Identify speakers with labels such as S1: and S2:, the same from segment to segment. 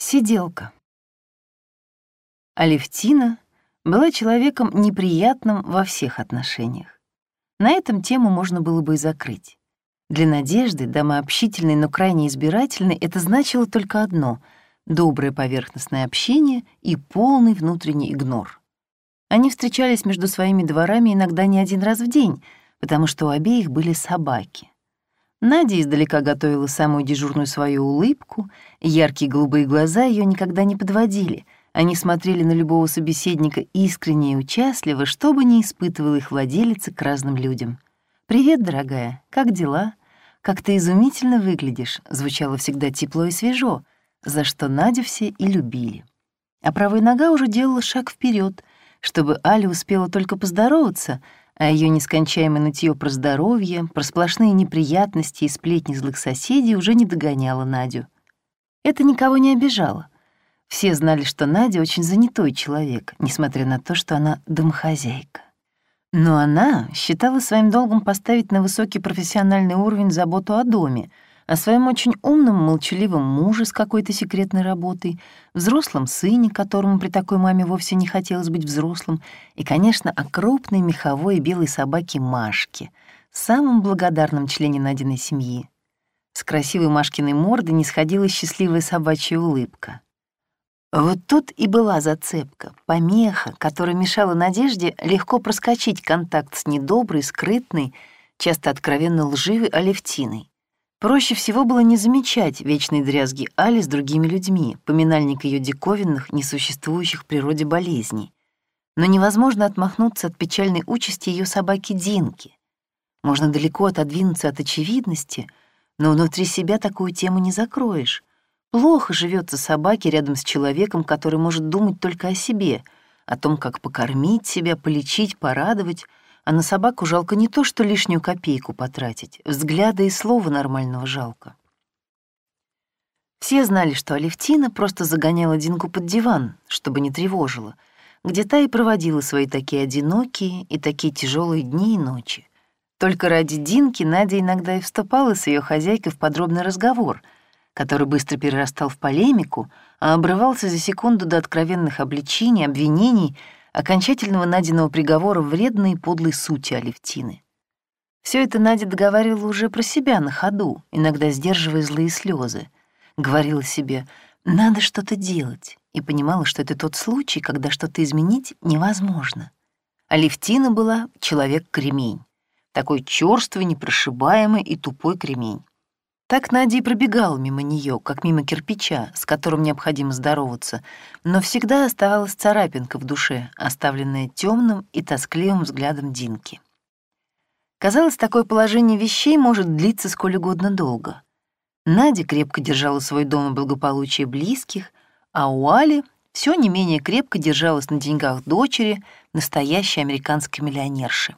S1: Сиделка. Алевтина была человеком неприятным во всех отношениях. На этом тему можно было бы и закрыть. Для Надежды, дамы общительной, но крайне избирательной, это значило только одно — доброе поверхностное общение и полный внутренний игнор. Они встречались между своими дворами иногда не один раз в день, потому что у обеих были собаки. Надя издалека готовила самую дежурную свою улыбку, яркие голубые глаза ее никогда не подводили. Они смотрели на любого собеседника искренне и участливо, что бы ни испытывал их владелица к разным людям. «Привет, дорогая, как дела? Как ты изумительно выглядишь», звучало всегда тепло и свежо, за что Надю все и любили. А правая нога уже делала шаг вперед, чтобы Аля успела только поздороваться — а ее нескончаемое нытье про здоровье, про сплошные неприятности и сплетни злых соседей уже не догоняло Надю. Это никого не обижало. Все знали, что Надя очень занятой человек, несмотря на то, что она домохозяйка. Но она считала своим долгом поставить на высокий профессиональный уровень заботу о доме — о своем очень умном, молчаливом муже с какой-то секретной работой, взрослом сыне, которому при такой маме вовсе не хотелось быть взрослым, и, конечно, о крупной меховой белой собаке Машке, самом благодарном члене Надиной семьи. С красивой Машкиной морды не сходила счастливая собачья улыбка. Вот тут и была зацепка, помеха, которая мешала Надежде легко проскочить контакт с недоброй, скрытной, часто откровенно лживой Алевтиной. Проще всего было не замечать вечной дрязги Али с другими людьми, поминальник ее диковинных, несуществующих в природе болезней. Но невозможно отмахнуться от печальной участи ее собаки Динки. Можно далеко отодвинуться от очевидности, но внутри себя такую тему не закроешь. Плохо живется собаке рядом с человеком, который может думать только о себе, о том, как покормить себя, полечить, порадовать — а на собаку жалко не то, что лишнюю копейку потратить, взгляда и слова нормального жалко. Все знали, что Алевтина просто загоняла Динку под диван, чтобы не тревожила, где та и проводила свои такие одинокие и такие тяжелые дни и ночи. Только ради Динки Надя иногда и вступала с ее хозяйкой в подробный разговор, который быстро перерастал в полемику, а обрывался за секунду до откровенных обличений, обвинений — окончательного Надиного приговора вредной и подлой сути Алевтины. Все это Надя договаривала уже про себя на ходу, иногда сдерживая злые слезы. Говорила себе «надо что-то делать» и понимала, что это тот случай, когда что-то изменить невозможно. Алевтина была человек-кремень, такой чёрствый, непрошибаемый и тупой кремень. Так Надя и пробегала мимо нее, как мимо кирпича, с которым необходимо здороваться, но всегда оставалась царапинка в душе, оставленная темным и тоскливым взглядом Динки. Казалось, такое положение вещей может длиться сколь угодно долго. Надя крепко держала свой дом и благополучие близких, а у Али все не менее крепко держалась на деньгах дочери, настоящей американской миллионерши.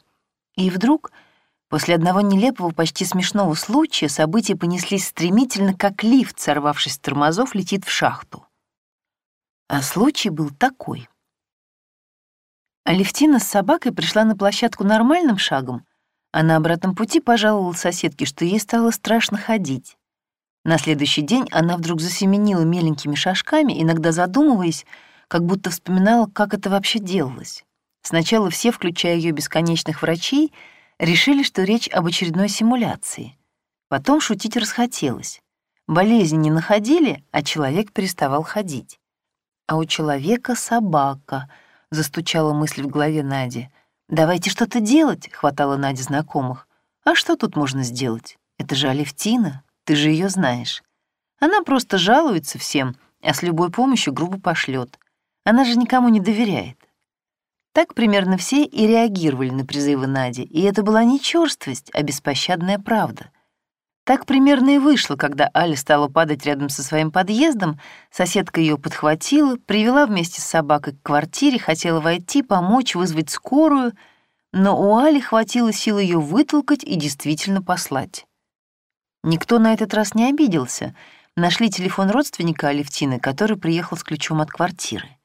S1: И вдруг — После одного нелепого, почти смешного случая события понеслись стремительно, как лифт, сорвавшись с тормозов, летит в шахту. А случай был такой. Алевтина с собакой пришла на площадку нормальным шагом, а на обратном пути пожаловала соседке, что ей стало страшно ходить. На следующий день она вдруг засеменила меленькими шажками, иногда задумываясь, как будто вспоминала, как это вообще делалось. Сначала все, включая ее бесконечных врачей, решили, что речь об очередной симуляции. Потом шутить расхотелось. Болезни не находили, а человек переставал ходить. А у человека собака, застучала мысль в голове Нади. «Давайте что-то делать», — хватало Наде знакомых. «А что тут можно сделать? Это же Алевтина, ты же ее знаешь. Она просто жалуется всем, а с любой помощью грубо пошлет. Она же никому не доверяет. Так примерно все и реагировали на призывы Нади, и это была не чёрствость, а беспощадная правда. Так примерно и вышло, когда Аля стала падать рядом со своим подъездом, соседка ее подхватила, привела вместе с собакой к квартире, хотела войти, помочь, вызвать скорую, но у Али хватило сил ее вытолкать и действительно послать. Никто на этот раз не обиделся. Нашли телефон родственника Алевтины, который приехал с ключом от квартиры.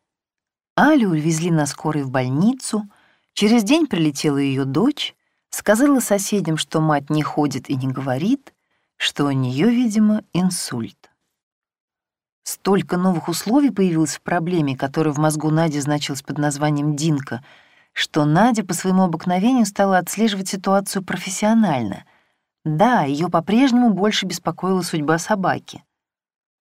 S1: Алю увезли на скорой в больницу, через день прилетела ее дочь, сказала соседям, что мать не ходит и не говорит, что у нее, видимо, инсульт. Столько новых условий появилось в проблеме, которая в мозгу Нади значилась под названием «Динка», что Надя по своему обыкновению стала отслеживать ситуацию профессионально. Да, ее по-прежнему больше беспокоила судьба собаки.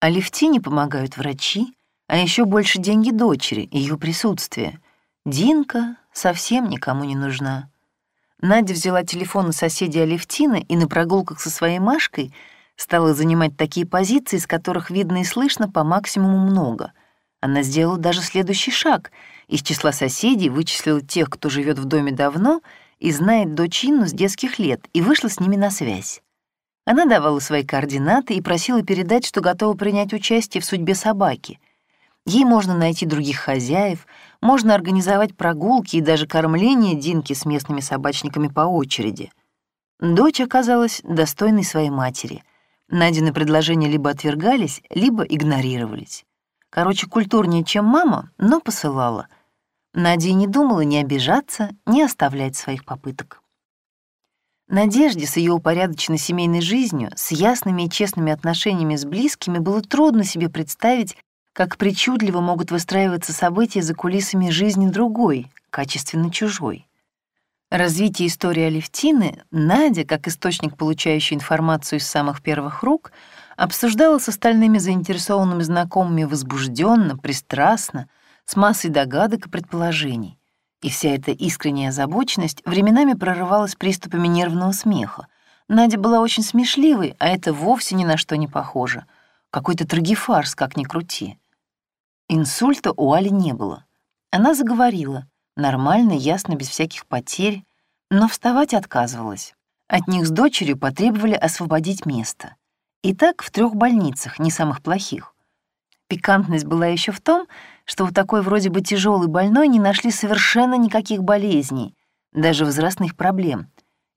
S1: А Левтине помогают врачи, а еще больше деньги дочери, ее присутствие. Динка совсем никому не нужна. Надя взяла телефон у соседей Алевтины и на прогулках со своей Машкой стала занимать такие позиции, из которых видно и слышно по максимуму много. Она сделала даже следующий шаг. Из числа соседей вычислила тех, кто живет в доме давно и знает дочь Инну с детских лет, и вышла с ними на связь. Она давала свои координаты и просила передать, что готова принять участие в судьбе собаки. Ей можно найти других хозяев, можно организовать прогулки и даже кормление Динки с местными собачниками по очереди. Дочь оказалась достойной своей матери. Надины предложения либо отвергались, либо игнорировались. Короче, культурнее, чем мама, но посылала. Надя не думала ни обижаться, ни оставлять своих попыток. Надежде с ее упорядоченной семейной жизнью, с ясными и честными отношениями с близкими было трудно себе представить, как причудливо могут выстраиваться события за кулисами жизни другой, качественно чужой. Развитие истории Алевтины Надя, как источник, получающий информацию из самых первых рук, обсуждала с остальными заинтересованными знакомыми возбужденно, пристрастно, с массой догадок и предположений. И вся эта искренняя озабоченность временами прорывалась приступами нервного смеха. Надя была очень смешливой, а это вовсе ни на что не похоже. Какой-то трагифарс, как ни крути. Инсульта у Али не было. Она заговорила, нормально, ясно, без всяких потерь, но вставать отказывалась. От них с дочерью потребовали освободить место. И так в трех больницах, не самых плохих. Пикантность была еще в том, что у такой вроде бы тяжелой больной не нашли совершенно никаких болезней, даже возрастных проблем.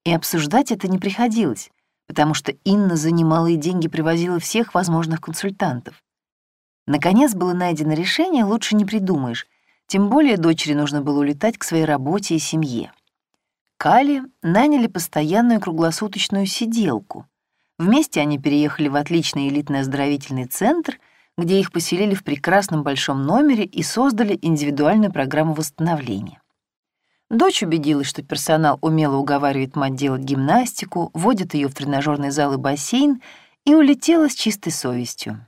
S1: И обсуждать это не приходилось, потому что Инна за немалые деньги привозила всех возможных консультантов. Наконец было найдено решение, лучше не придумаешь, тем более дочери нужно было улетать к своей работе и семье. Кали наняли постоянную круглосуточную сиделку. Вместе они переехали в отличный элитный оздоровительный центр — где их поселили в прекрасном большом номере и создали индивидуальную программу восстановления. Дочь убедилась, что персонал умело уговаривает мать делать гимнастику, водит ее в тренажерный зал и бассейн, и улетела с чистой совестью.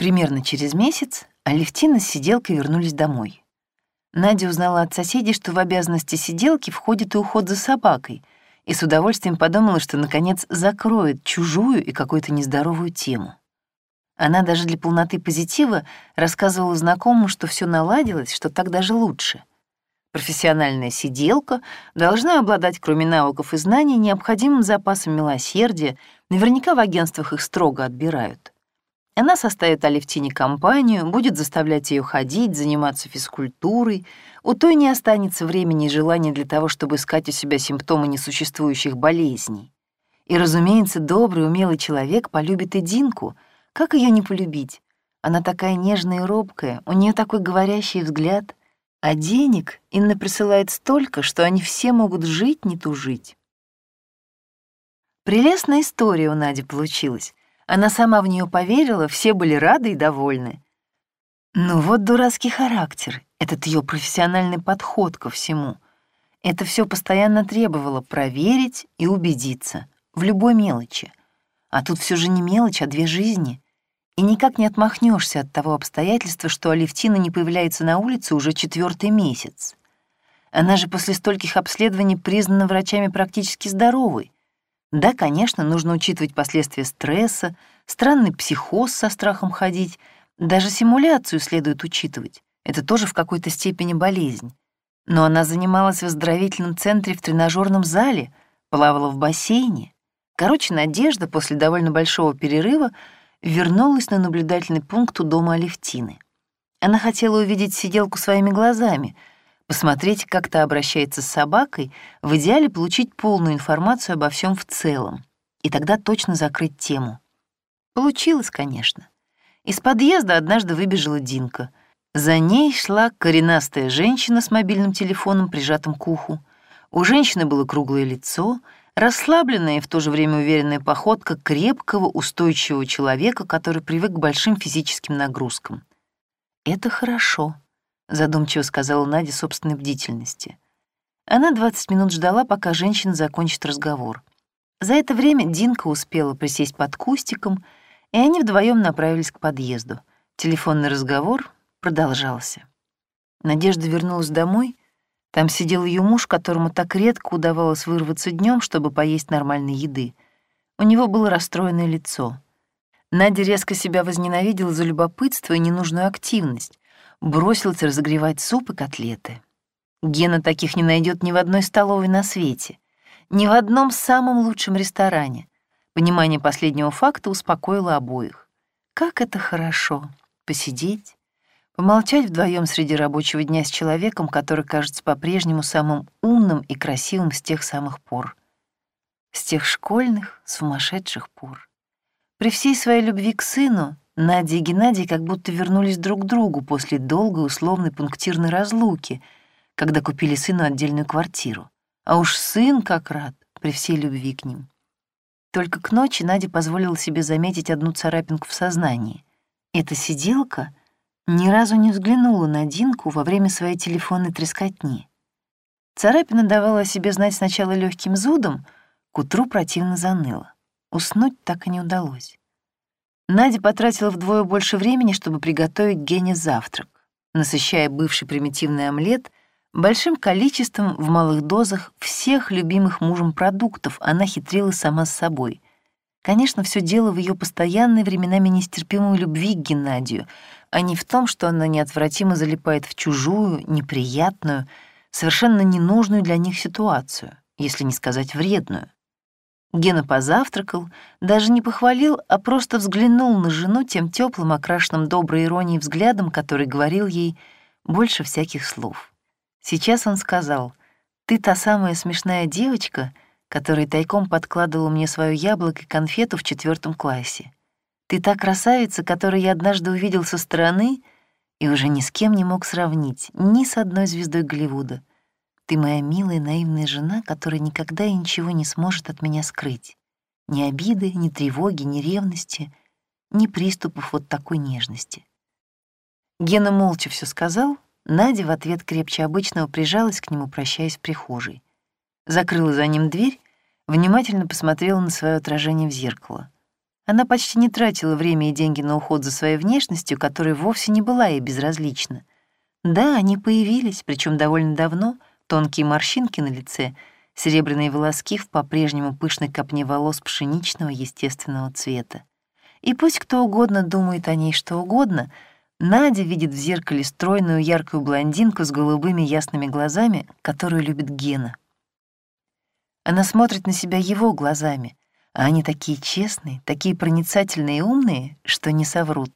S1: Примерно через месяц Алевтина с сиделкой вернулись домой. Надя узнала от соседей, что в обязанности сиделки входит и уход за собакой, и с удовольствием подумала, что, наконец, закроет чужую и какую-то нездоровую тему. Она даже для полноты позитива рассказывала знакомым, что все наладилось, что так даже лучше. Профессиональная сиделка должна обладать, кроме навыков и знаний, необходимым запасом милосердия, наверняка в агентствах их строго отбирают. Она составит Алевтине компанию, будет заставлять ее ходить, заниматься физкультурой. У той не останется времени и желания для того, чтобы искать у себя симптомы несуществующих болезней. И, разумеется, добрый, умелый человек полюбит и Динку — как ее не полюбить? Она такая нежная и робкая, у нее такой говорящий взгляд. А денег Инна присылает столько, что они все могут жить, не тужить. Прелестная история у Нади получилась. Она сама в нее поверила, все были рады и довольны. Ну вот дурацкий характер, этот ее профессиональный подход ко всему. Это все постоянно требовало проверить и убедиться в любой мелочи. А тут все же не мелочь, а две жизни. И никак не отмахнешься от того обстоятельства, что Алевтина не появляется на улице уже четвертый месяц. Она же после стольких обследований признана врачами практически здоровой. Да, конечно, нужно учитывать последствия стресса, странный психоз со страхом ходить, даже симуляцию следует учитывать. Это тоже в какой-то степени болезнь. Но она занималась в оздоровительном центре в тренажерном зале, плавала в бассейне. Короче, Надежда после довольно большого перерыва вернулась на наблюдательный пункт у дома Алевтины. Она хотела увидеть сиделку своими глазами, посмотреть, как та обращается с собакой, в идеале получить полную информацию обо всем в целом, и тогда точно закрыть тему. Получилось, конечно. Из подъезда однажды выбежала Динка. За ней шла коренастая женщина с мобильным телефоном, прижатым к уху. У женщины было круглое лицо, расслабленная и в то же время уверенная походка крепкого, устойчивого человека, который привык к большим физическим нагрузкам. «Это хорошо», — задумчиво сказала Надя собственной бдительности. Она 20 минут ждала, пока женщина закончит разговор. За это время Динка успела присесть под кустиком, и они вдвоем направились к подъезду. Телефонный разговор продолжался. Надежда вернулась домой. Там сидел ее муж, которому так редко удавалось вырваться днем, чтобы поесть нормальной еды. У него было расстроенное лицо. Надя резко себя возненавидела за любопытство и ненужную активность, бросилась разогревать суп и котлеты. Гена таких не найдет ни в одной столовой на свете, ни в одном самом лучшем ресторане. Понимание последнего факта успокоило обоих. Как это хорошо — посидеть, Помолчать вдвоем среди рабочего дня с человеком, который кажется по-прежнему самым умным и красивым с тех самых пор. С тех школьных, сумасшедших пор. При всей своей любви к сыну Надя и Геннадий как будто вернулись друг к другу после долгой условной пунктирной разлуки, когда купили сыну отдельную квартиру. А уж сын как рад при всей любви к ним. Только к ночи Надя позволила себе заметить одну царапинку в сознании. Эта сиделка — ни разу не взглянула на Динку во время своей телефонной трескотни. Царапина давала о себе знать сначала легким зудом, к утру противно заныла. Уснуть так и не удалось. Надя потратила вдвое больше времени, чтобы приготовить Гене завтрак, насыщая бывший примитивный омлет большим количеством в малых дозах всех любимых мужем продуктов она хитрила сама с собой. Конечно, все дело в ее постоянной временами нестерпимой любви к Геннадию, а не в том, что она неотвратимо залипает в чужую, неприятную, совершенно ненужную для них ситуацию, если не сказать вредную. Гена позавтракал, даже не похвалил, а просто взглянул на жену тем теплым, окрашенным доброй иронией взглядом, который говорил ей больше всяких слов. Сейчас он сказал, «Ты та самая смешная девочка, которая тайком подкладывала мне свое яблоко и конфету в четвертом классе. Ты та красавица, которую я однажды увидел со стороны и уже ни с кем не мог сравнить, ни с одной звездой Голливуда. Ты моя милая наивная жена, которая никогда и ничего не сможет от меня скрыть. Ни обиды, ни тревоги, ни ревности, ни приступов вот такой нежности. Гена молча все сказал, Надя в ответ крепче обычного прижалась к нему, прощаясь в прихожей. Закрыла за ним дверь, внимательно посмотрела на свое отражение в зеркало — она почти не тратила время и деньги на уход за своей внешностью, которая вовсе не была ей безразлична. Да, они появились, причем довольно давно, тонкие морщинки на лице, серебряные волоски в по-прежнему пышной копне волос пшеничного естественного цвета. И пусть кто угодно думает о ней что угодно, Надя видит в зеркале стройную яркую блондинку с голубыми ясными глазами, которую любит Гена. Она смотрит на себя его глазами, а они такие честные, такие проницательные и умные, что не соврут.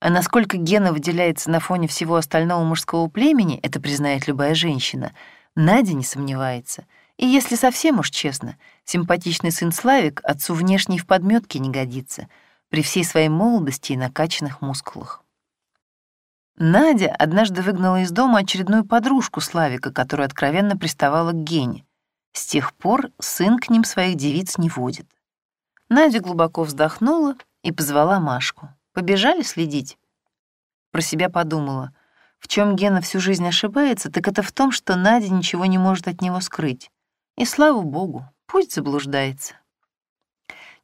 S1: А насколько Гена выделяется на фоне всего остального мужского племени, это признает любая женщина, Надя не сомневается. И если совсем уж честно, симпатичный сын Славик отцу внешней в подметке не годится, при всей своей молодости и накачанных мускулах. Надя однажды выгнала из дома очередную подружку Славика, которая откровенно приставала к Гене. С тех пор сын к ним своих девиц не водит. Надя глубоко вздохнула и позвала Машку. «Побежали следить?» Про себя подумала. В чем Гена всю жизнь ошибается, так это в том, что Надя ничего не может от него скрыть. И слава богу, пусть заблуждается.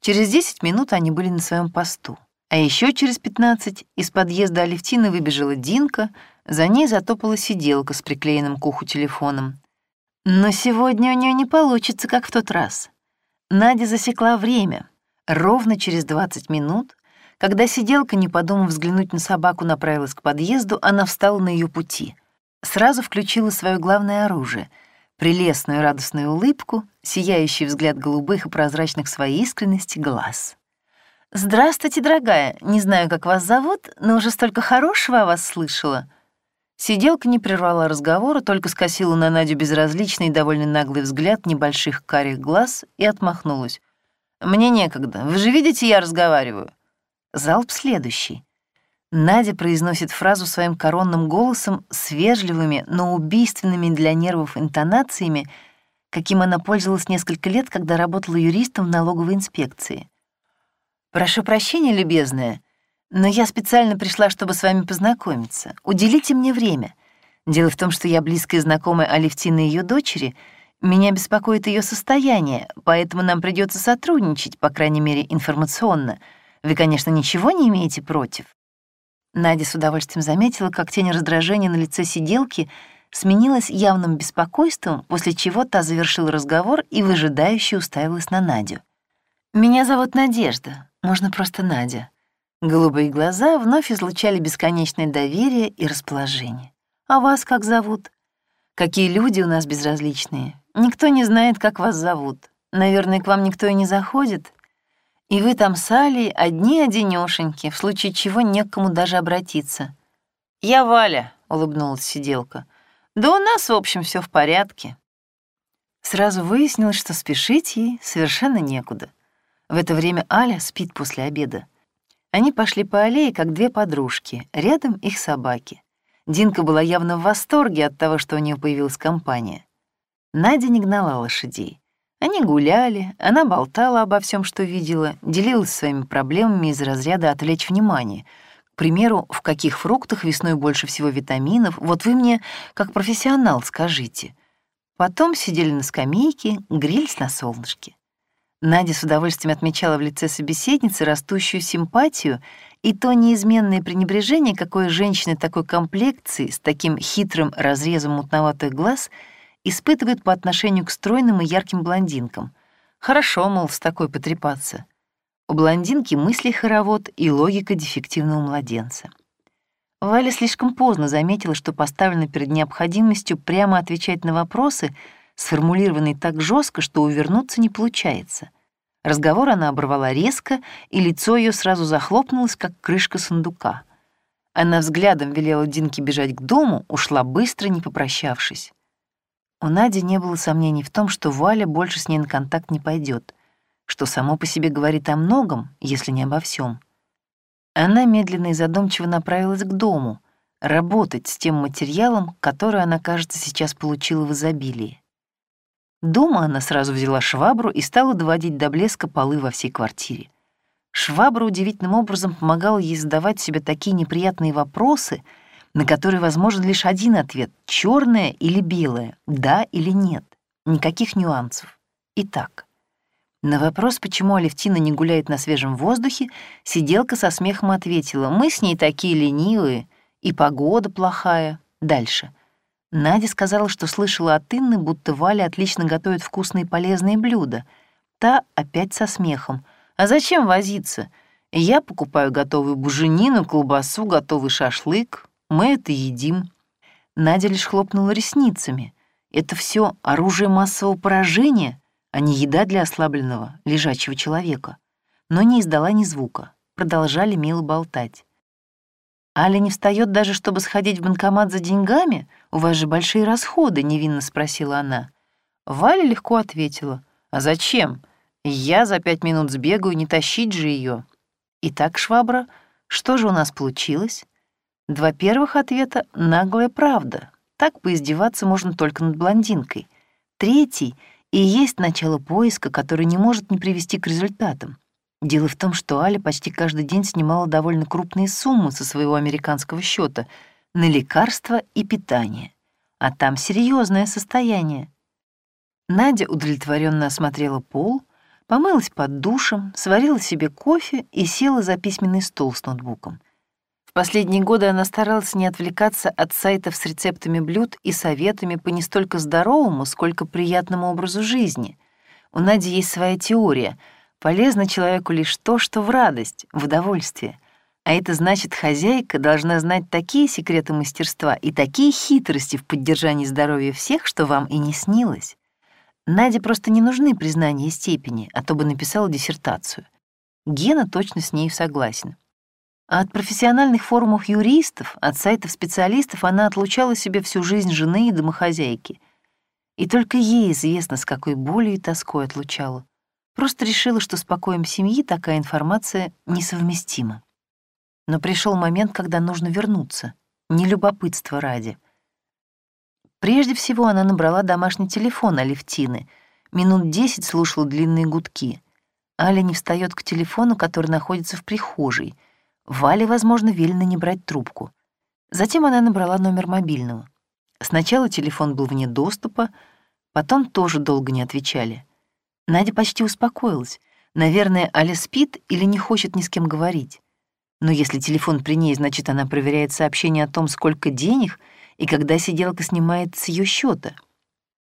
S1: Через 10 минут они были на своем посту. А еще через 15 из подъезда Алевтины выбежала Динка, за ней затопала сиделка с приклеенным к уху телефоном. Но сегодня у нее не получится, как в тот раз. Надя засекла время. Ровно через 20 минут, когда сиделка, не подумав взглянуть на собаку, направилась к подъезду, она встала на ее пути. Сразу включила свое главное оружие — прелестную радостную улыбку, сияющий взгляд голубых и прозрачных своей искренности глаз. «Здравствуйте, дорогая. Не знаю, как вас зовут, но уже столько хорошего о вас слышала», Сиделка не прервала разговора, только скосила на Надю безразличный и довольно наглый взгляд небольших карих глаз и отмахнулась. «Мне некогда. Вы же видите, я разговариваю». Залп следующий. Надя произносит фразу своим коронным голосом с вежливыми, но убийственными для нервов интонациями, каким она пользовалась несколько лет, когда работала юристом в налоговой инспекции. «Прошу прощения, любезная, но я специально пришла, чтобы с вами познакомиться. Уделите мне время. Дело в том, что я близкая знакомая Алевтины и ее дочери. Меня беспокоит ее состояние, поэтому нам придется сотрудничать, по крайней мере, информационно. Вы, конечно, ничего не имеете против?» Надя с удовольствием заметила, как тень раздражения на лице сиделки сменилась явным беспокойством, после чего та завершила разговор и выжидающе уставилась на Надю. «Меня зовут Надежда, можно просто Надя». Голубые глаза вновь излучали бесконечное доверие и расположение. «А вас как зовут?» «Какие люди у нас безразличные. Никто не знает, как вас зовут. Наверное, к вам никто и не заходит. И вы там с Алей одни-одинёшеньки, в случае чего не к кому даже обратиться. «Я Валя», — улыбнулась сиделка. «Да у нас, в общем, все в порядке». Сразу выяснилось, что спешить ей совершенно некуда. В это время Аля спит после обеда. Они пошли по аллее, как две подружки, рядом их собаки. Динка была явно в восторге от того, что у нее появилась компания. Надя не гнала лошадей. Они гуляли, она болтала обо всем, что видела, делилась своими проблемами из разряда «отвлечь внимание». К примеру, в каких фруктах весной больше всего витаминов, вот вы мне, как профессионал, скажите. Потом сидели на скамейке, грелись на солнышке. Надя с удовольствием отмечала в лице собеседницы растущую симпатию и то неизменное пренебрежение, какое женщины такой комплекции с таким хитрым разрезом мутноватых глаз — испытывает по отношению к стройным и ярким блондинкам. Хорошо, мол, с такой потрепаться. У блондинки мысли хоровод и логика дефективного младенца. Валя слишком поздно заметила, что поставлена перед необходимостью прямо отвечать на вопросы, сформулированные так жестко, что увернуться не получается. Разговор она оборвала резко, и лицо ее сразу захлопнулось, как крышка сундука. Она взглядом велела Динке бежать к дому, ушла быстро, не попрощавшись. У Нади не было сомнений в том, что Валя больше с ней на контакт не пойдет, что само по себе говорит о многом, если не обо всем. Она медленно и задумчиво направилась к дому, работать с тем материалом, который она, кажется, сейчас получила в изобилии. Дома она сразу взяла швабру и стала доводить до блеска полы во всей квартире. Швабра удивительным образом помогала ей задавать себе такие неприятные вопросы — на который возможен лишь один ответ — черное или белое, да или нет. Никаких нюансов. Итак, на вопрос, почему Алевтина не гуляет на свежем воздухе, сиделка со смехом ответила, «Мы с ней такие ленивые, и погода плохая». Дальше. Надя сказала, что слышала от Инны, будто Валя отлично готовит вкусные и полезные блюда. Та опять со смехом. «А зачем возиться? Я покупаю готовую буженину, колбасу, готовый шашлык, мы это едим». Надя лишь хлопнула ресницами. Это все оружие массового поражения, а не еда для ослабленного, лежачего человека. Но не издала ни звука. Продолжали мило болтать. «Аля не встает даже, чтобы сходить в банкомат за деньгами? У вас же большие расходы», — невинно спросила она. Валя легко ответила. «А зачем? Я за пять минут сбегаю, не тащить же ее. Итак, швабра, что же у нас получилось? Два первых ответа — наглая правда. Так поиздеваться можно только над блондинкой. Третий — и есть начало поиска, который не может не привести к результатам. Дело в том, что Аля почти каждый день снимала довольно крупные суммы со своего американского счета на лекарства и питание. А там серьезное состояние. Надя удовлетворенно осмотрела пол, помылась под душем, сварила себе кофе и села за письменный стол с ноутбуком — последние годы она старалась не отвлекаться от сайтов с рецептами блюд и советами по не столько здоровому, сколько приятному образу жизни. У Нади есть своя теория. Полезно человеку лишь то, что в радость, в удовольствие. А это значит, хозяйка должна знать такие секреты мастерства и такие хитрости в поддержании здоровья всех, что вам и не снилось. Наде просто не нужны признания и степени, а то бы написала диссертацию. Гена точно с ней согласен. От профессиональных форумов юристов, от сайтов специалистов она отлучала себе всю жизнь жены и домохозяйки. И только ей известно, с какой болью и тоской отлучала. Просто решила, что с покоем семьи такая информация несовместима. Но пришел момент, когда нужно вернуться, не любопытство ради. Прежде всего она набрала домашний телефон Алевтины. Минут десять слушала длинные гудки. Аля не встает к телефону, который находится в прихожей. Вале, возможно, велено не брать трубку. Затем она набрала номер мобильного. Сначала телефон был вне доступа, потом тоже долго не отвечали. Надя почти успокоилась. Наверное, Аля спит или не хочет ни с кем говорить. Но если телефон при ней, значит, она проверяет сообщение о том, сколько денег — и когда сиделка снимает с ее счета.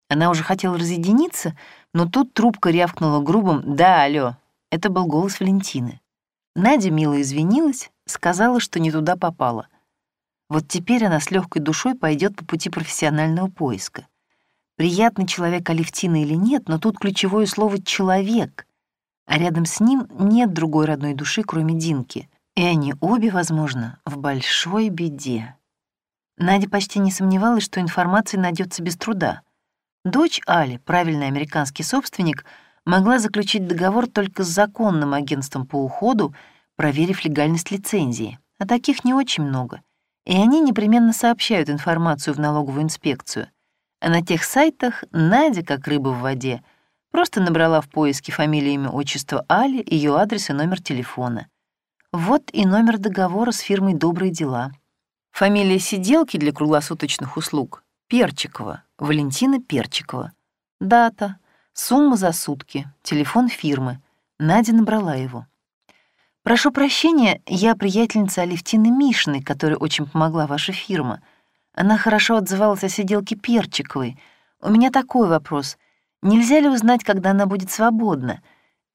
S1: Она уже хотела разъединиться, но тут трубка рявкнула грубым «Да, алло». Это был голос Валентины. Надя мило извинилась, сказала, что не туда попала. Вот теперь она с легкой душой пойдет по пути профессионального поиска. Приятный человек Алевтина или нет, но тут ключевое слово «человек», а рядом с ним нет другой родной души, кроме Динки. И они обе, возможно, в большой беде. Надя почти не сомневалась, что информация найдется без труда. Дочь Али, правильный американский собственник, могла заключить договор только с законным агентством по уходу, проверив легальность лицензии, а таких не очень много. И они непременно сообщают информацию в налоговую инспекцию. А на тех сайтах Надя, как рыба в воде, просто набрала в поиске фамилию, имя, отчество Али, ее адрес и номер телефона. Вот и номер договора с фирмой «Добрые дела». Фамилия сиделки для круглосуточных услуг — Перчикова, Валентина Перчикова. Дата, сумма за сутки, телефон фирмы. Надя набрала его. «Прошу прощения, я приятельница Алевтины Мишиной, которой очень помогла ваша фирма. Она хорошо отзывалась о сиделке Перчиковой. У меня такой вопрос. Нельзя ли узнать, когда она будет свободна?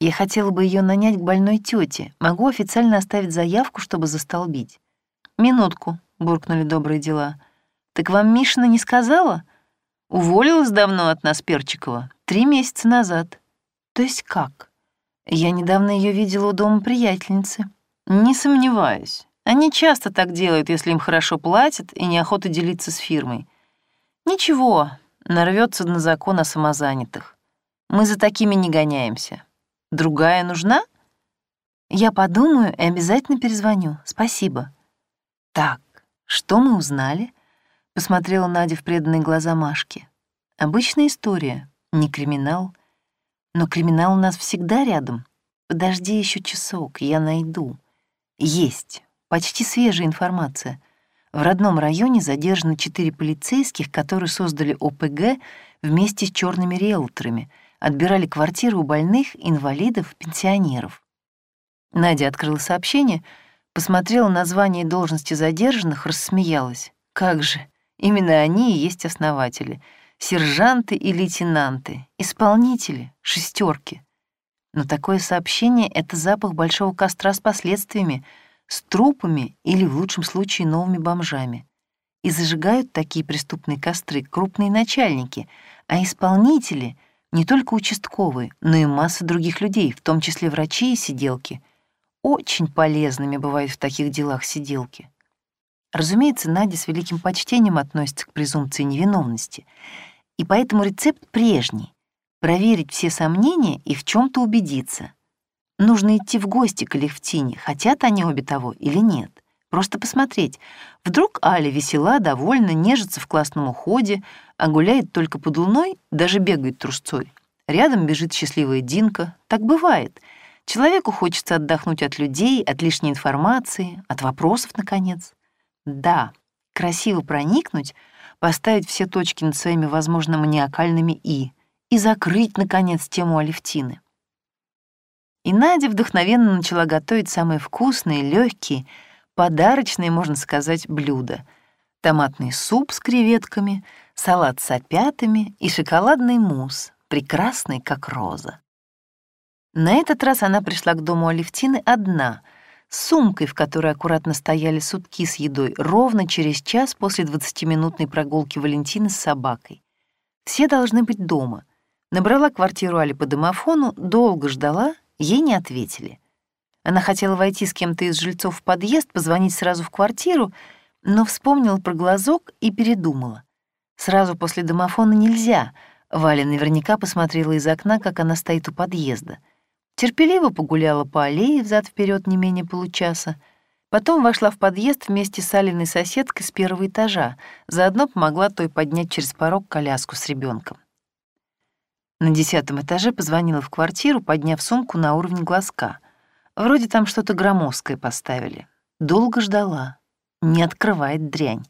S1: Я хотела бы ее нанять к больной тете. Могу официально оставить заявку, чтобы застолбить?» «Минутку», — буркнули добрые дела. «Так вам Мишина не сказала? Уволилась давно от нас Перчикова, три месяца назад». «То есть как?» «Я недавно ее видела у дома приятельницы». «Не сомневаюсь. Они часто так делают, если им хорошо платят и неохота делиться с фирмой. Ничего, нарвется на закон о самозанятых. Мы за такими не гоняемся. Другая нужна?» «Я подумаю и обязательно перезвоню. Спасибо». «Так, «Что мы узнали?» — посмотрела Надя в преданные глаза Машки. «Обычная история, не криминал. Но криминал у нас всегда рядом. Подожди еще часок, я найду. Есть, почти свежая информация. В родном районе задержаны четыре полицейских, которые создали ОПГ вместе с черными риэлторами, отбирали квартиры у больных, инвалидов, пенсионеров. Надя открыла сообщение — Посмотрела название и должности задержанных, рассмеялась. Как же, именно они и есть основатели. Сержанты и лейтенанты, исполнители, шестерки. Но такое сообщение — это запах большого костра с последствиями, с трупами или, в лучшем случае, новыми бомжами. И зажигают такие преступные костры крупные начальники, а исполнители — не только участковые, но и масса других людей, в том числе врачи и сиделки — очень полезными бывают в таких делах сиделки. Разумеется, Надя с великим почтением относится к презумпции невиновности, и поэтому рецепт прежний — проверить все сомнения и в чем то убедиться. Нужно идти в гости к Алевтине, хотят они обе того или нет. Просто посмотреть. Вдруг Аля весела, довольна, нежится в классном уходе, а гуляет только под луной, даже бегает трусцой. Рядом бежит счастливая Динка. Так бывает — Человеку хочется отдохнуть от людей, от лишней информации, от вопросов, наконец. Да, красиво проникнуть, поставить все точки над своими, возможно, маниакальными «и» и закрыть, наконец, тему Алевтины. И Надя вдохновенно начала готовить самые вкусные, легкие, подарочные, можно сказать, блюда. Томатный суп с креветками, салат с опятами и шоколадный мусс, прекрасный, как роза. На этот раз она пришла к дому Алевтины одна, с сумкой, в которой аккуратно стояли сутки с едой, ровно через час после двадцатиминутной прогулки Валентины с собакой. Все должны быть дома. Набрала квартиру Али по домофону, долго ждала, ей не ответили. Она хотела войти с кем-то из жильцов в подъезд, позвонить сразу в квартиру, но вспомнила про глазок и передумала. Сразу после домофона нельзя. Валя наверняка посмотрела из окна, как она стоит у подъезда — терпеливо погуляла по аллее взад вперед не менее получаса, Потом вошла в подъезд вместе с Алиной соседкой с первого этажа, заодно помогла той поднять через порог коляску с ребенком. На десятом этаже позвонила в квартиру, подняв сумку на уровень глазка. Вроде там что-то громоздкое поставили. Долго ждала. Не открывает дрянь.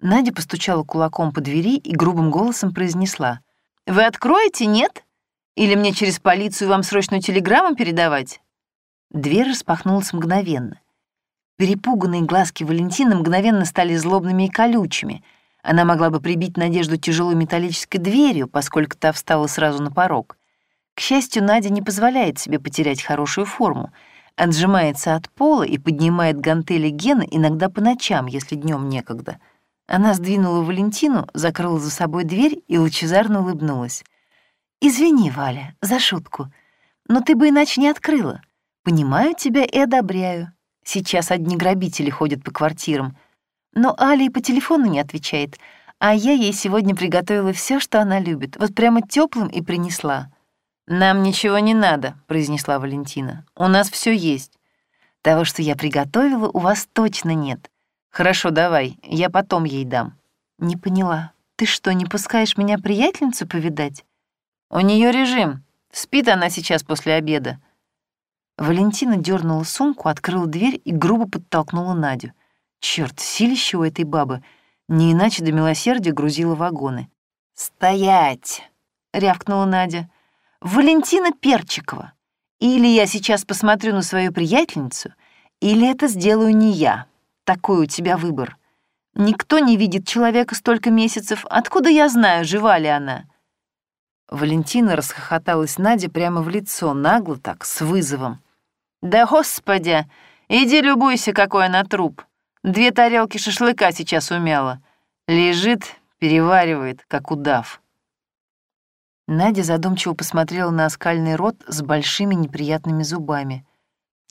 S1: Надя постучала кулаком по двери и грубым голосом произнесла. «Вы откроете, нет? Или мне через полицию вам срочную телеграмму передавать?» Дверь распахнулась мгновенно. Перепуганные глазки Валентины мгновенно стали злобными и колючими — она могла бы прибить Надежду тяжелой металлической дверью, поскольку та встала сразу на порог. К счастью, Надя не позволяет себе потерять хорошую форму, отжимается от пола и поднимает гантели Гены иногда по ночам, если днем некогда. Она сдвинула Валентину, закрыла за собой дверь и лучезарно улыбнулась. «Извини, Валя, за шутку, но ты бы иначе не открыла. Понимаю тебя и одобряю. Сейчас одни грабители ходят по квартирам. Но Али по телефону не отвечает, а я ей сегодня приготовила все, что она любит, вот прямо теплым и принесла. «Нам ничего не надо», — произнесла Валентина. «У нас все есть. Того, что я приготовила, у вас точно нет. Хорошо, давай, я потом ей дам». «Не поняла. Ты что, не пускаешь меня приятельницу повидать?» «У нее режим. Спит она сейчас после обеда». Валентина дернула сумку, открыла дверь и грубо подтолкнула Надю. Черт, силище у этой бабы. Не иначе до милосердия грузила вагоны. «Стоять!» — рявкнула Надя. «Валентина Перчикова. Или я сейчас посмотрю на свою приятельницу, или это сделаю не я. Такой у тебя выбор. Никто не видит человека столько месяцев. Откуда я знаю, жива ли она?» Валентина расхохоталась Наде прямо в лицо, нагло так, с вызовом. «Да господи! Иди любуйся, какой она труп. Две тарелки шашлыка сейчас умяла. Лежит, переваривает, как удав. Надя задумчиво посмотрела на оскальный рот с большими неприятными зубами.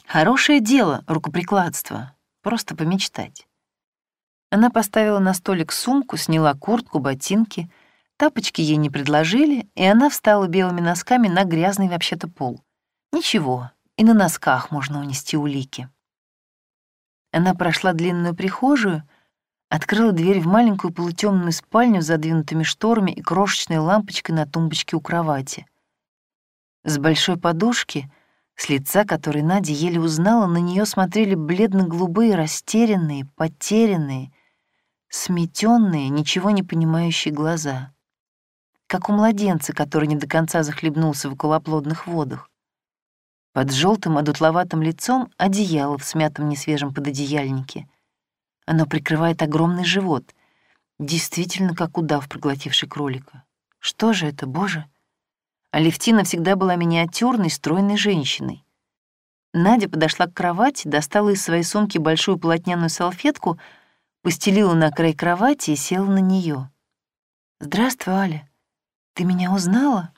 S1: Хорошее дело, рукоприкладство. Просто помечтать. Она поставила на столик сумку, сняла куртку, ботинки. Тапочки ей не предложили, и она встала белыми носками на грязный вообще-то пол. Ничего, и на носках можно унести улики. Она прошла длинную прихожую, открыла дверь в маленькую полутемную спальню с задвинутыми шторами и крошечной лампочкой на тумбочке у кровати. С большой подушки, с лица которой Надя еле узнала, на нее смотрели бледно-голубые, растерянные, потерянные, сметенные, ничего не понимающие глаза. Как у младенца, который не до конца захлебнулся в околоплодных водах. Под желтым одутловатым лицом одеяло в смятом несвежем пододеяльнике. Оно прикрывает огромный живот, действительно как удав, проглотивший кролика. Что же это, боже? Алевтина всегда была миниатюрной, стройной женщиной. Надя подошла к кровати, достала из своей сумки большую полотняную салфетку, постелила на край кровати и села на нее. «Здравствуй, Аля. Ты меня узнала?»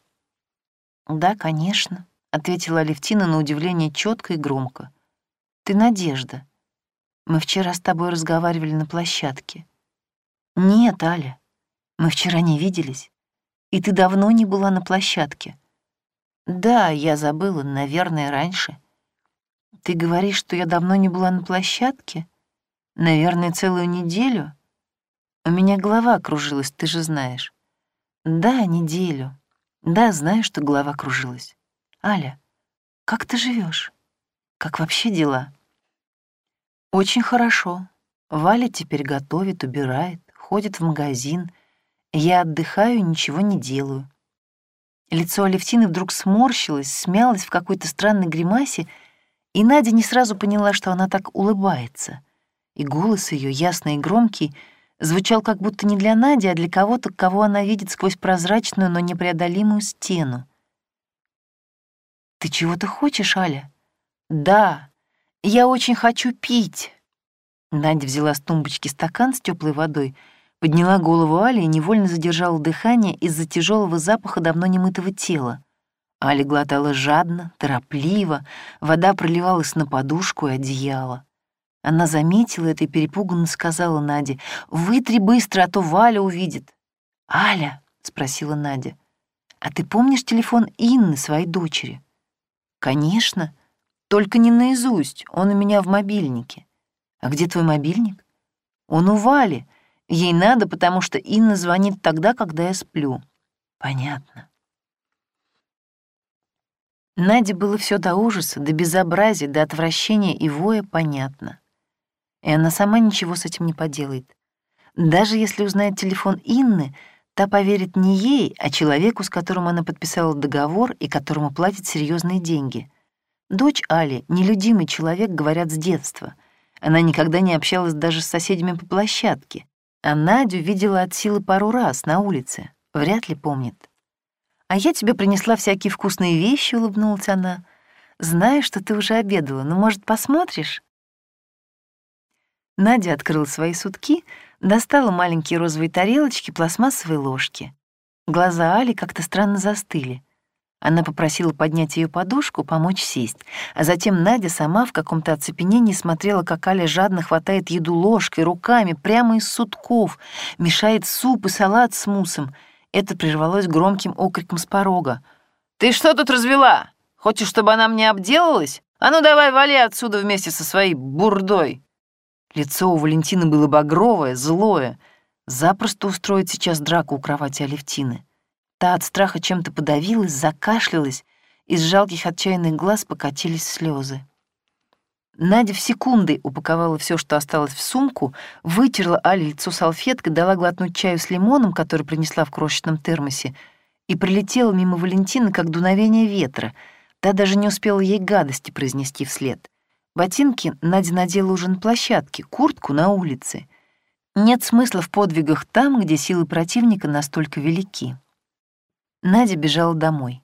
S1: «Да, конечно», ответила Алевтина на удивление четко и громко. «Ты Надежда. Мы вчера с тобой разговаривали на площадке». «Нет, Аля, мы вчера не виделись. И ты давно не была на площадке». «Да, я забыла, наверное, раньше». «Ты говоришь, что я давно не была на площадке? Наверное, целую неделю?» «У меня голова кружилась, ты же знаешь». «Да, неделю. Да, знаю, что голова кружилась. Аля, как ты живешь? Как вообще дела? Очень хорошо. Валя теперь готовит, убирает, ходит в магазин. Я отдыхаю ничего не делаю. Лицо Алевтины вдруг сморщилось, смялось в какой-то странной гримасе, и Надя не сразу поняла, что она так улыбается. И голос ее, ясный и громкий, звучал как будто не для Нади, а для кого-то, кого она видит сквозь прозрачную, но непреодолимую стену. «Ты чего-то хочешь, Аля?» «Да, я очень хочу пить». Надя взяла с тумбочки стакан с теплой водой, подняла голову Али и невольно задержала дыхание из-за тяжелого запаха давно немытого тела. Аля глотала жадно, торопливо, вода проливалась на подушку и одеяло. Она заметила это и перепуганно сказала Наде, «Вытри быстро, а то Валя увидит». «Аля», — спросила Надя, — «а ты помнишь телефон Инны, своей дочери?» «Конечно. Только не наизусть, он у меня в мобильнике». А где твой мобильник? Он у Вали. Ей надо, потому что Инна звонит тогда, когда я сплю. Понятно. Наде было все до ужаса, до безобразия, до отвращения и воя понятно. И она сама ничего с этим не поделает. Даже если узнает телефон Инны, та поверит не ей, а человеку, с которым она подписала договор и которому платит серьезные деньги. Дочь Али — нелюдимый человек, говорят, с детства. Она никогда не общалась даже с соседями по площадке. А Надю видела от силы пару раз на улице. Вряд ли помнит. «А я тебе принесла всякие вкусные вещи», — улыбнулась она. «Знаю, что ты уже обедала, но, может, посмотришь?» Надя открыла свои сутки, достала маленькие розовые тарелочки, пластмассовые ложки. Глаза Али как-то странно застыли. Она попросила поднять ее подушку, помочь сесть, а затем Надя сама в каком-то оцепенении смотрела, как Аля жадно хватает еду ложкой, руками, прямо из сутков, мешает суп и салат с мусом — это прервалось громким окриком с порога. «Ты что тут развела? Хочешь, чтобы она мне обделалась? А ну давай вали отсюда вместе со своей бурдой!» Лицо у Валентины было багровое, злое. Запросто устроить сейчас драку у кровати Алевтины. Та от страха чем-то подавилась, закашлялась, из жалких отчаянных глаз покатились слезы. Надя в секунды упаковала все, что осталось в сумку, вытерла Але лицо салфеткой, дала глотнуть чаю с лимоном, который принесла в крошечном термосе, и прилетела мимо Валентины, как дуновение ветра. Та даже не успела ей гадости произнести вслед. Ботинки Надя надела уже на площадке, куртку на улице. Нет смысла в подвигах там, где силы противника настолько велики. Надя бежала домой.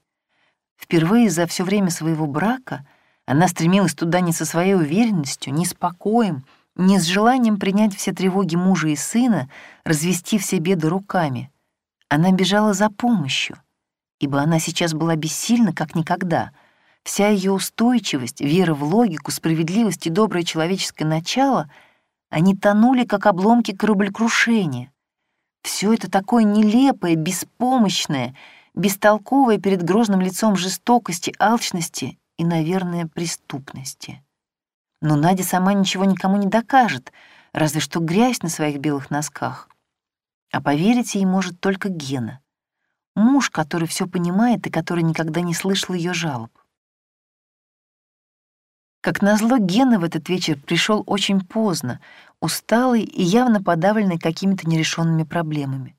S1: Впервые за все время своего брака — она стремилась туда не со своей уверенностью, не с покоем, не с желанием принять все тревоги мужа и сына, развести все беды руками. Она бежала за помощью, ибо она сейчас была бессильна, как никогда. Вся ее устойчивость, вера в логику, справедливость и доброе человеческое начало, они тонули, как обломки кораблекрушения. Все это такое нелепое, беспомощное, бестолковое перед грозным лицом жестокости, алчности и, наверное, преступности. Но Надя сама ничего никому не докажет, разве что грязь на своих белых носках. А поверить ей может только Гена. Муж, который все понимает и который никогда не слышал ее жалоб. Как назло, Гена в этот вечер пришел очень поздно, усталый и явно подавленный какими-то нерешенными проблемами.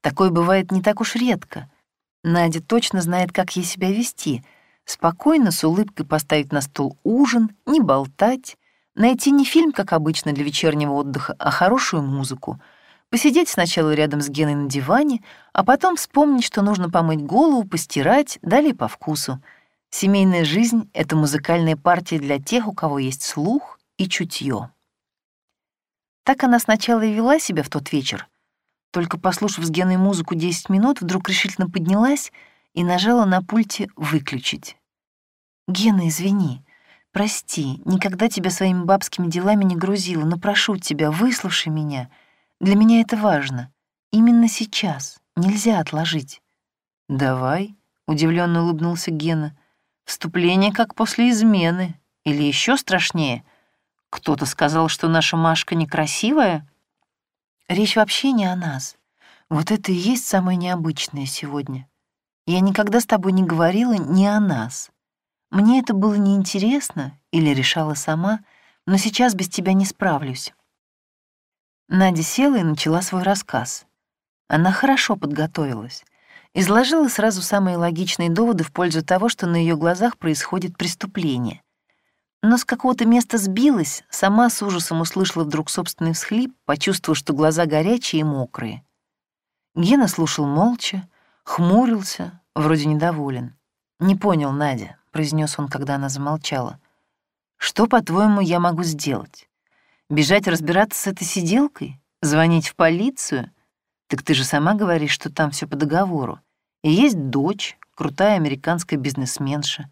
S1: Такое бывает не так уж редко. Надя точно знает, как ей себя вести — спокойно с улыбкой поставить на стол ужин, не болтать, найти не фильм, как обычно, для вечернего отдыха, а хорошую музыку, посидеть сначала рядом с Геной на диване, а потом вспомнить, что нужно помыть голову, постирать, далее по вкусу. Семейная жизнь — это музыкальная партия для тех, у кого есть слух и чутье. Так она сначала и вела себя в тот вечер. Только послушав с Геной музыку 10 минут, вдруг решительно поднялась — и нажала на пульте «Выключить». «Гена, извини. Прости, никогда тебя своими бабскими делами не грузила, но прошу тебя, выслушай меня. Для меня это важно. Именно сейчас. Нельзя отложить». «Давай», — удивленно улыбнулся Гена. «Вступление как после измены. Или еще страшнее. Кто-то сказал, что наша Машка некрасивая?» «Речь вообще не о нас. Вот это и есть самое необычное сегодня. Я никогда с тобой не говорила ни о нас. Мне это было неинтересно или решала сама, но сейчас без тебя не справлюсь». Надя села и начала свой рассказ. Она хорошо подготовилась. Изложила сразу самые логичные доводы в пользу того, что на ее глазах происходит преступление. Но с какого-то места сбилась, сама с ужасом услышала вдруг собственный всхлип, почувствовала, что глаза горячие и мокрые. Гена слушал молча, Хмурился, вроде недоволен. «Не понял, Надя», — произнес он, когда она замолчала. «Что, по-твоему, я могу сделать? Бежать разбираться с этой сиделкой? Звонить в полицию? Так ты же сама говоришь, что там все по договору. И есть дочь, крутая американская бизнесменша.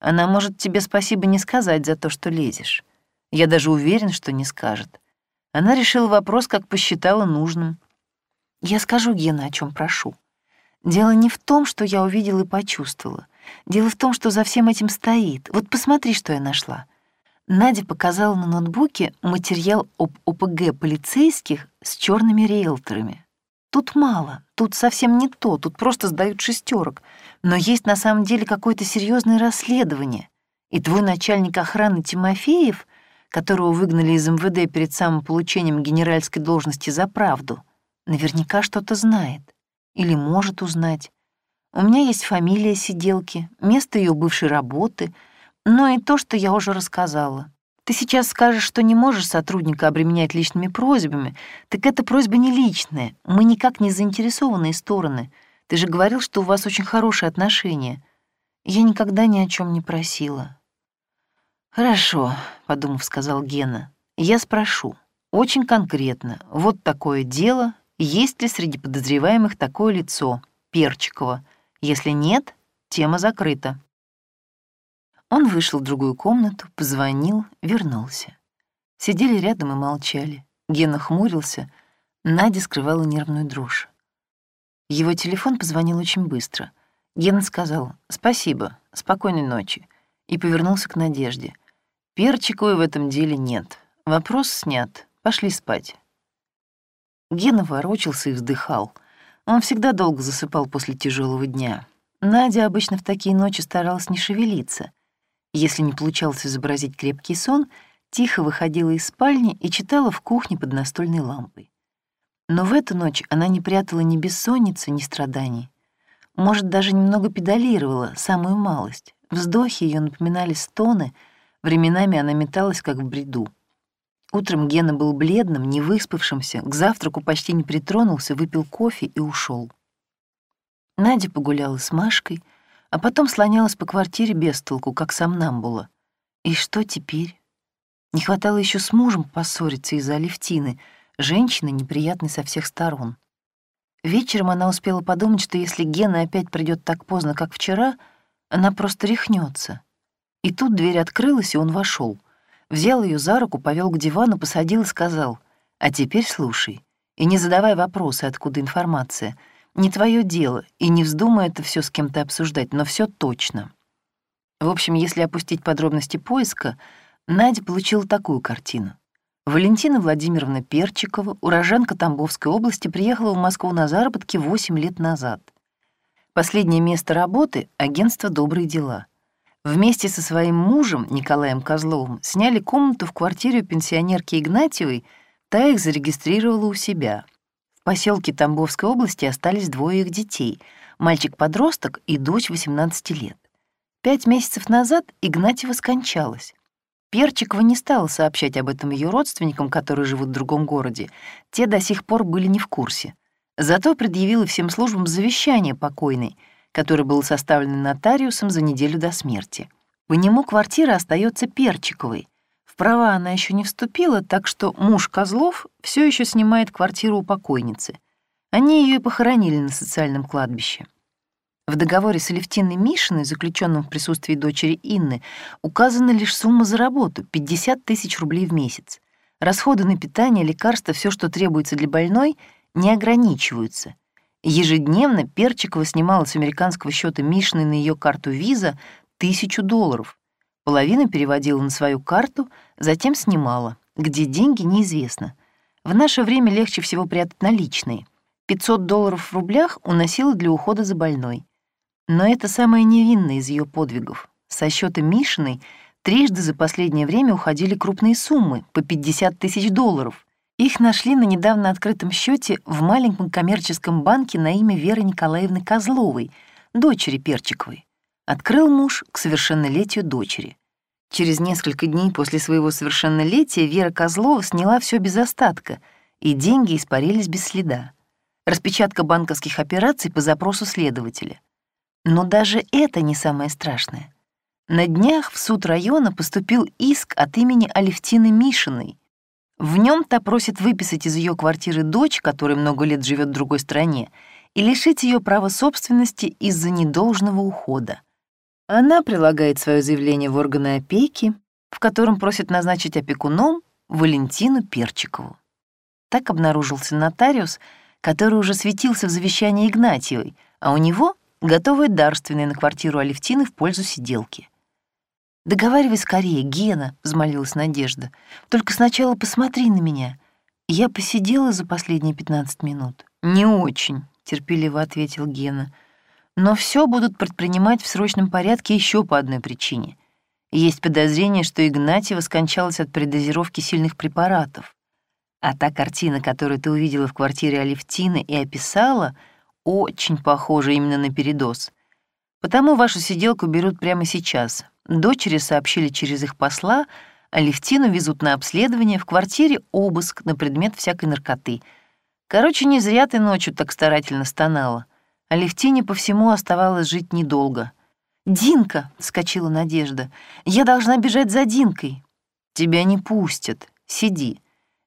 S1: Она может тебе спасибо не сказать за то, что лезешь. Я даже уверен, что не скажет. Она решила вопрос, как посчитала нужным. Я скажу Гена, о чем прошу. Дело не в том, что я увидела и почувствовала. Дело в том, что за всем этим стоит. Вот посмотри, что я нашла. Надя показала на ноутбуке материал об ОПГ полицейских с черными риэлторами. Тут мало, тут совсем не то, тут просто сдают шестерок. Но есть на самом деле какое-то серьезное расследование. И твой начальник охраны Тимофеев, которого выгнали из МВД перед самым получением генеральской должности за правду, наверняка что-то знает. Или может узнать. У меня есть фамилия сиделки, место ее бывшей работы — но и то, что я уже рассказала. Ты сейчас скажешь, что не можешь сотрудника обременять личными просьбами, так эта просьба не личная, мы никак не заинтересованные стороны. Ты же говорил, что у вас очень хорошие отношения. Я никогда ни о чем не просила. «Хорошо», — подумав, сказал Гена. «Я спрошу. Очень конкретно. Вот такое дело. Есть ли среди подозреваемых такое лицо? Перчикова. Если нет, тема закрыта». Он вышел в другую комнату, позвонил, вернулся. Сидели рядом и молчали. Гена хмурился, Надя скрывала нервную дрожь. Его телефон позвонил очень быстро. Гена сказал «Спасибо, спокойной ночи» и повернулся к Надежде. «Перчиковой в этом деле нет. Вопрос снят. Пошли спать». Гена ворочался и вздыхал. Он всегда долго засыпал после тяжелого дня. Надя обычно в такие ночи старалась не шевелиться. Если не получалось изобразить крепкий сон, тихо выходила из спальни и читала в кухне под настольной лампой. Но в эту ночь она не прятала ни бессонницы, ни страданий. Может, даже немного педалировала, самую малость. Вздохи ее напоминали стоны, временами она металась, как в бреду. Утром Гена был бледным, невыспавшимся, к завтраку почти не притронулся, выпил кофе и ушел. Надя погуляла с Машкой — а потом слонялась по квартире без толку, как сомнамбула. И что теперь? Не хватало еще с мужем поссориться из-за Алевтины, женщины неприятной со всех сторон. Вечером она успела подумать, что если Гена опять придет так поздно, как вчера, она просто рехнется. И тут дверь открылась, и он вошел. Взял ее за руку, повел к дивану, посадил и сказал, «А теперь слушай, и не задавай вопросы, откуда информация. Не твое дело, и не вздумай это все с кем-то обсуждать, но все точно. В общем, если опустить подробности поиска, Надя получила такую картину. Валентина Владимировна Перчикова, уроженка Тамбовской области, приехала в Москву на заработки 8 лет назад. Последнее место работы — агентство «Добрые дела». Вместе со своим мужем, Николаем Козловым, сняли комнату в квартире пенсионерки Игнатьевой, та их зарегистрировала у себя — поселке Тамбовской области остались двое их детей — мальчик-подросток и дочь 18 лет. Пять месяцев назад Игнатьева скончалась. Перчикова не стала сообщать об этом ее родственникам, которые живут в другом городе. Те до сих пор были не в курсе. Зато предъявила всем службам завещание покойной, которое было составлено нотариусом за неделю до смерти. По нему квартира остается Перчиковой, права она еще не вступила, так что муж Козлов все еще снимает квартиру у покойницы. Они ее и похоронили на социальном кладбище. В договоре с Алевтиной Мишиной, заключенном в присутствии дочери Инны, указана лишь сумма за работу — 50 тысяч рублей в месяц. Расходы на питание, лекарства, все, что требуется для больной, не ограничиваются. Ежедневно Перчикова снимала с американского счета Мишиной на ее карту виза тысячу долларов. Половину переводила на свою карту, затем снимала. Где деньги, неизвестно. В наше время легче всего прятать наличные. 500 долларов в рублях уносила для ухода за больной. Но это самое невинное из ее подвигов. Со счета Мишиной трижды за последнее время уходили крупные суммы, по 50 тысяч долларов. Их нашли на недавно открытом счете в маленьком коммерческом банке на имя Веры Николаевны Козловой, дочери Перчиковой. Открыл муж к совершеннолетию дочери. Через несколько дней после своего совершеннолетия Вера Козлова сняла все без остатка, и деньги испарились без следа. Распечатка банковских операций по запросу следователя. Но даже это не самое страшное. На днях в суд района поступил иск от имени Алевтины Мишиной. В нем та просит выписать из ее квартиры дочь, которая много лет живет в другой стране, и лишить ее права собственности из-за недолжного ухода. Она прилагает свое заявление в органы опеки, в котором просит назначить опекуном Валентину Перчикову. Так обнаружился нотариус, который уже светился в завещании Игнатьевой, а у него готовое дарственное на квартиру Алевтины в пользу сиделки. «Договаривай скорее, Гена», — взмолилась Надежда. «Только сначала посмотри на меня». Я посидела за последние пятнадцать минут. «Не очень», — терпеливо ответил Гена. «Но все будут предпринимать в срочном порядке еще по одной причине. Есть подозрение, что Игнатьева скончалась от передозировки сильных препаратов. А та картина, которую ты увидела в квартире Алевтины и описала, очень похожа именно на передоз. Потому вашу сиделку берут прямо сейчас. Дочери сообщили через их посла, а везут на обследование, в квартире обыск на предмет всякой наркоты. Короче, не зря ты ночью так старательно стонала. А Левтине по всему оставалось жить недолго. «Динка!» — вскочила Надежда. «Я должна бежать за Динкой». «Тебя не пустят. Сиди».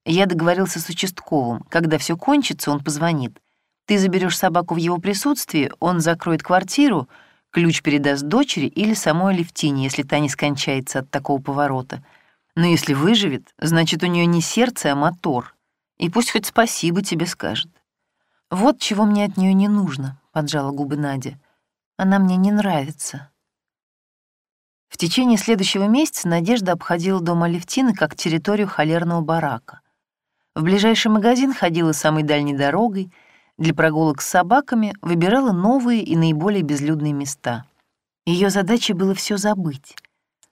S1: Я договорился с участковым. Когда все кончится, он позвонит. Ты заберешь собаку в его присутствии, он закроет квартиру, ключ передаст дочери или самой Левтине, если та не скончается от такого поворота. Но если выживет, значит, у нее не сердце, а мотор. И пусть хоть спасибо тебе скажет. «Вот чего мне от нее не нужно», — поджала губы Надя. «Она мне не нравится». В течение следующего месяца Надежда обходила дом Алевтины как территорию холерного барака. В ближайший магазин ходила самой дальней дорогой, для прогулок с собаками выбирала новые и наиболее безлюдные места. Ее задачей было все забыть,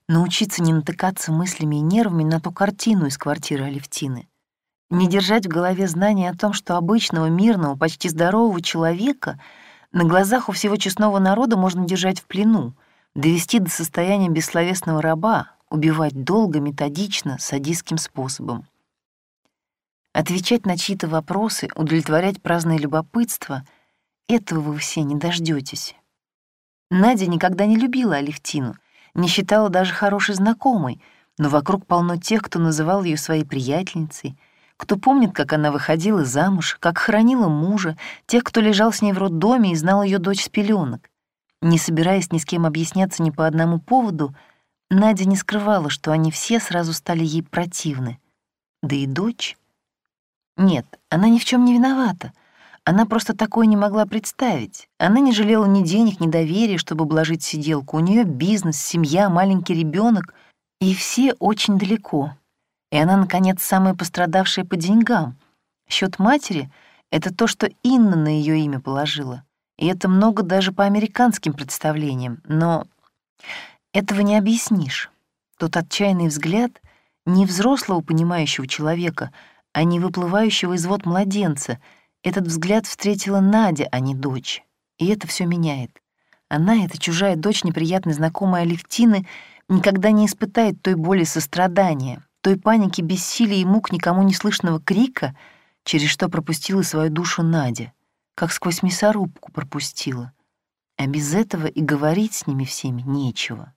S1: научиться не натыкаться мыслями и нервами на ту картину из квартиры Алевтины, не держать в голове знания о том, что обычного, мирного, почти здорового человека на глазах у всего честного народа можно держать в плену, довести до состояния бессловесного раба, убивать долго, методично, садистским способом. Отвечать на чьи-то вопросы, удовлетворять праздное любопытство — этого вы все не дождетесь. Надя никогда не любила Алевтину, не считала даже хорошей знакомой, но вокруг полно тех, кто называл ее своей приятельницей, кто помнит, как она выходила замуж, как хранила мужа, тех, кто лежал с ней в роддоме и знал ее дочь с пеленок. Не собираясь ни с кем объясняться ни по одному поводу, Надя не скрывала, что они все сразу стали ей противны. Да и дочь. Нет, она ни в чем не виновата. Она просто такое не могла представить. Она не жалела ни денег, ни доверия, чтобы обложить сиделку. У нее бизнес, семья, маленький ребенок, и все очень далеко. И она, наконец, самая пострадавшая по деньгам. Счет матери — это то, что Инна на ее имя положила. И это много даже по американским представлениям. Но этого не объяснишь. Тот отчаянный взгляд не взрослого понимающего человека — а не выплывающего из вод младенца. Этот взгляд встретила Надя, а не дочь. И это все меняет. Она, эта чужая дочь неприятной знакомой Алевтины, никогда не испытает той боли сострадания, той паники бессилия и мук никому не слышного крика, через что пропустила свою душу Надя, как сквозь мясорубку пропустила. А без этого и говорить с ними всеми нечего.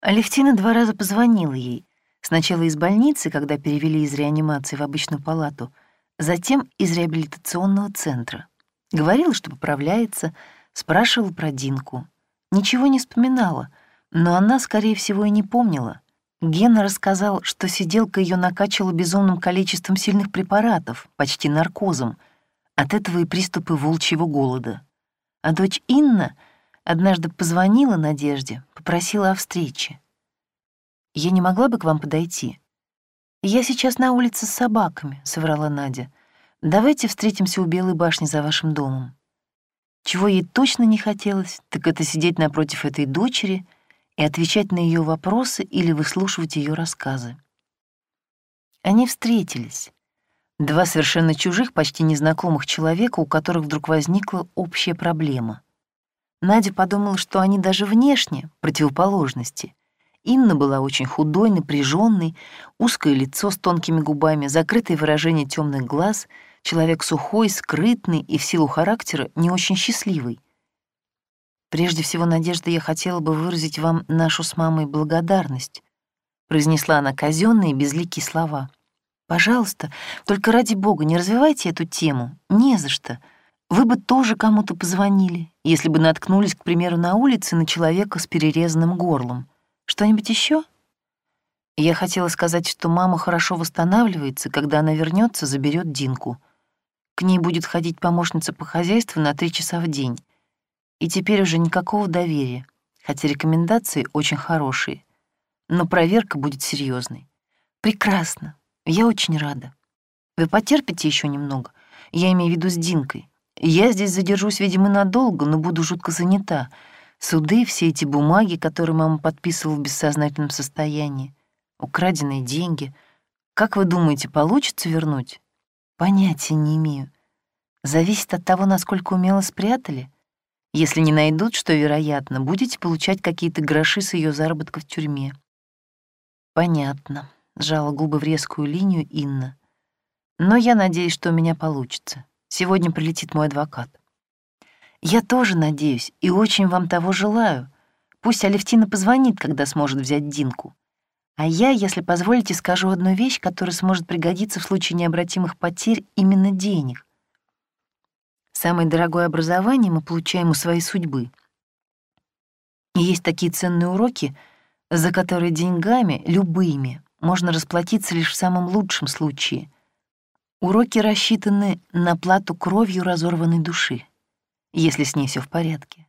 S1: Алевтина два раза позвонила ей, Сначала из больницы, когда перевели из реанимации в обычную палату, затем из реабилитационного центра. Говорила, что поправляется, спрашивала про Динку. Ничего не вспоминала, но она, скорее всего, и не помнила. Гена рассказал, что сиделка ее накачала безумным количеством сильных препаратов, почти наркозом. От этого и приступы волчьего голода. А дочь Инна однажды позвонила Надежде, попросила о встрече. Я не могла бы к вам подойти?» «Я сейчас на улице с собаками», — соврала Надя. «Давайте встретимся у Белой башни за вашим домом». Чего ей точно не хотелось, так это сидеть напротив этой дочери и отвечать на ее вопросы или выслушивать ее рассказы. Они встретились. Два совершенно чужих, почти незнакомых человека, у которых вдруг возникла общая проблема. Надя подумала, что они даже внешне противоположности — Инна была очень худой, напряженной, узкое лицо с тонкими губами, закрытое выражение темных глаз, человек сухой, скрытный и в силу характера не очень счастливый. «Прежде всего, Надежда, я хотела бы выразить вам нашу с мамой благодарность», произнесла она казенные безликие слова. «Пожалуйста, только ради бога, не развивайте эту тему. Не за что. Вы бы тоже кому-то позвонили, если бы наткнулись, к примеру, на улице на человека с перерезанным горлом. Что-нибудь еще? Я хотела сказать, что мама хорошо восстанавливается, когда она вернется, заберет Динку. К ней будет ходить помощница по хозяйству на три часа в день. И теперь уже никакого доверия, хотя рекомендации очень хорошие. но проверка будет серьезной. Прекрасно. Я очень рада. Вы потерпите еще немного? Я имею в виду с Динкой. Я здесь задержусь, видимо, надолго, но буду жутко занята. Суды, все эти бумаги, которые мама подписывала в бессознательном состоянии, украденные деньги. Как вы думаете, получится вернуть? Понятия не имею. Зависит от того, насколько умело спрятали. Если не найдут, что вероятно, будете получать какие-то гроши с ее заработка в тюрьме. Понятно, сжала губы в резкую линию Инна. Но я надеюсь, что у меня получится. Сегодня прилетит мой адвокат. Я тоже надеюсь и очень вам того желаю. Пусть Алевтина позвонит, когда сможет взять Динку. А я, если позволите, скажу одну вещь, которая сможет пригодиться в случае необратимых потерь именно денег. Самое дорогое образование мы получаем у своей судьбы. И есть такие ценные уроки, за которые деньгами, любыми, можно расплатиться лишь в самом лучшем случае. Уроки рассчитаны на плату кровью разорванной души, если с ней все в порядке.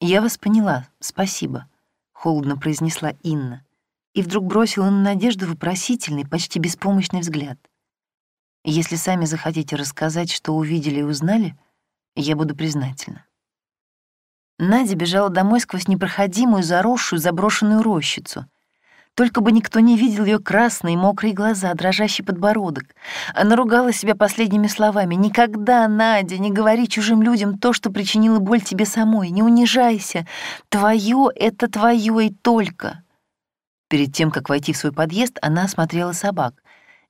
S1: «Я вас поняла, спасибо», — холодно произнесла Инна, и вдруг бросила на Надежду вопросительный, почти беспомощный взгляд — если сами захотите рассказать, что увидели и узнали, я буду признательна. Надя бежала домой сквозь непроходимую, заросшую, заброшенную рощицу. Только бы никто не видел ее красные, мокрые глаза, дрожащий подбородок. Она ругала себя последними словами. «Никогда, Надя, не говори чужим людям то, что причинило боль тебе самой. Не унижайся. Твое — это твое и только». Перед тем, как войти в свой подъезд, она осмотрела собак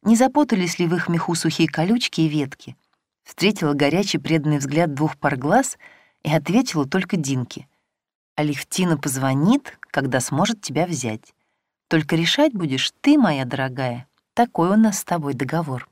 S1: не запутались ли в их меху сухие колючки и ветки. Встретила горячий преданный взгляд двух пар глаз и ответила только Динке. «Алевтина позвонит, когда сможет тебя взять. Только решать будешь ты, моя дорогая. Такой у нас с тобой договор».